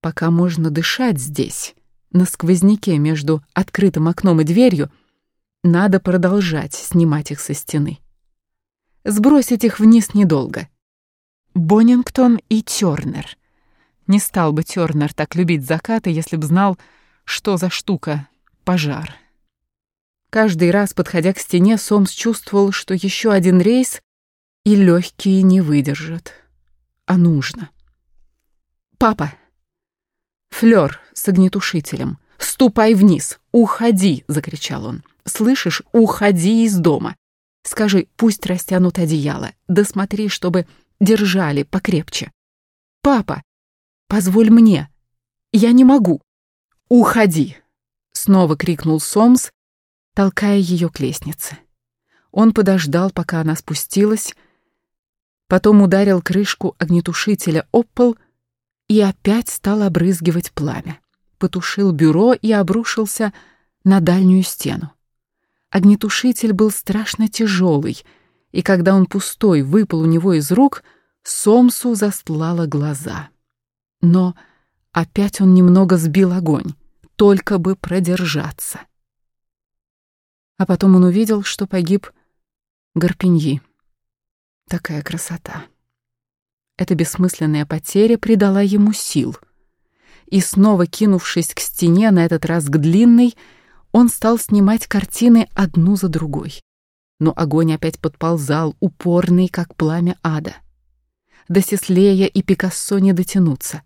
Пока можно дышать здесь, на сквозняке между открытым окном и дверью, надо продолжать снимать их со стены. Сбросить их вниз недолго. Боннингтон и Тёрнер. Не стал бы Тёрнер так любить закаты, если б знал, что за штука пожар. Каждый раз, подходя к стене, Сомс чувствовал, что еще один рейс и легкие не выдержат. А нужно. «Папа!» Флёр с огнетушителем. «Ступай вниз! Уходи!» — закричал он. «Слышишь? Уходи из дома! Скажи, пусть растянут одеяло. Да чтобы держали покрепче. Папа, позволь мне. Я не могу. Уходи!» Снова крикнул Сомс, толкая ее к лестнице. Он подождал, пока она спустилась, потом ударил крышку огнетушителя об пол и опять стал обрызгивать пламя. Потушил бюро и обрушился на дальнюю стену. Огнетушитель был страшно тяжелый, и когда он пустой выпал у него из рук, Сомсу застлало глаза. Но опять он немного сбил огонь, только бы продержаться. А потом он увидел, что погиб Гарпиньи. Такая красота. Эта бессмысленная потеря придала ему сил. И снова кинувшись к стене, на этот раз к длинной, он стал снимать картины одну за другой. Но огонь опять подползал, упорный, как пламя ада. До Сеслея и Пикассо не дотянуться.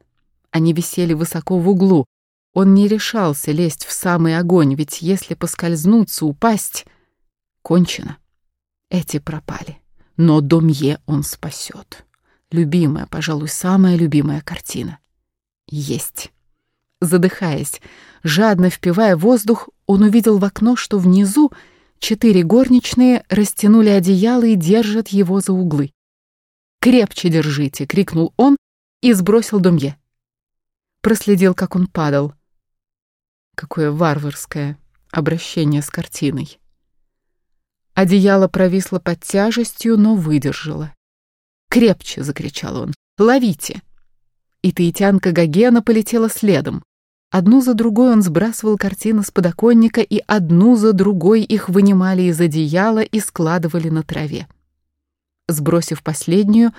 Они висели высоко в углу. Он не решался лезть в самый огонь, ведь если поскользнуться, упасть, кончено. Эти пропали. Но Домье он спасет. Любимая, пожалуй, самая любимая картина. Есть. Задыхаясь, жадно впивая воздух, он увидел в окно, что внизу четыре горничные растянули одеяло и держат его за углы. «Крепче держите!» — крикнул он и сбросил Домье. Проследил, как он падал. Какое варварское обращение с картиной. Одеяло провисло под тяжестью, но выдержало. «Крепче!» — закричал он. «Ловите!» И таитянка Гогена полетела следом. Одну за другой он сбрасывал картины с подоконника, и одну за другой их вынимали из одеяла и складывали на траве. Сбросив последнюю,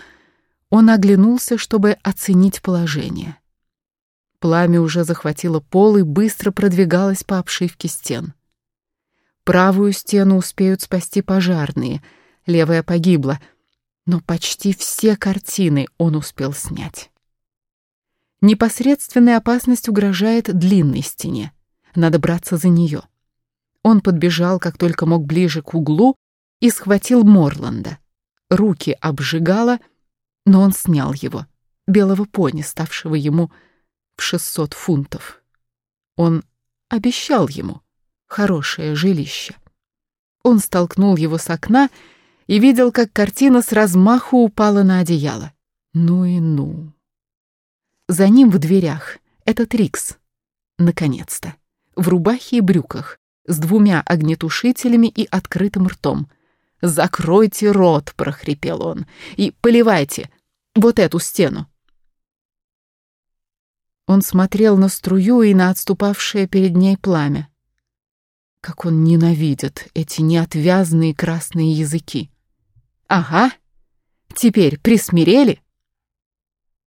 он оглянулся, чтобы оценить положение. Пламя уже захватило пол и быстро продвигалось по обшивке стен. Правую стену успеют спасти пожарные, левая погибла — но почти все картины он успел снять. Непосредственная опасность угрожает длинной стене. Надо браться за нее. Он подбежал, как только мог, ближе к углу и схватил Морланда. Руки обжигало, но он снял его, белого пони, ставшего ему в 600 фунтов. Он обещал ему хорошее жилище. Он столкнул его с окна и видел, как картина с размаху упала на одеяло. Ну и ну. За ним в дверях этот Рикс. Наконец-то. В рубахе и брюках, с двумя огнетушителями и открытым ртом. «Закройте рот!» — прохрипел он. «И поливайте вот эту стену!» Он смотрел на струю и на отступавшее перед ней пламя. Как он ненавидит эти неотвязные красные языки. Ага. Теперь присмирели?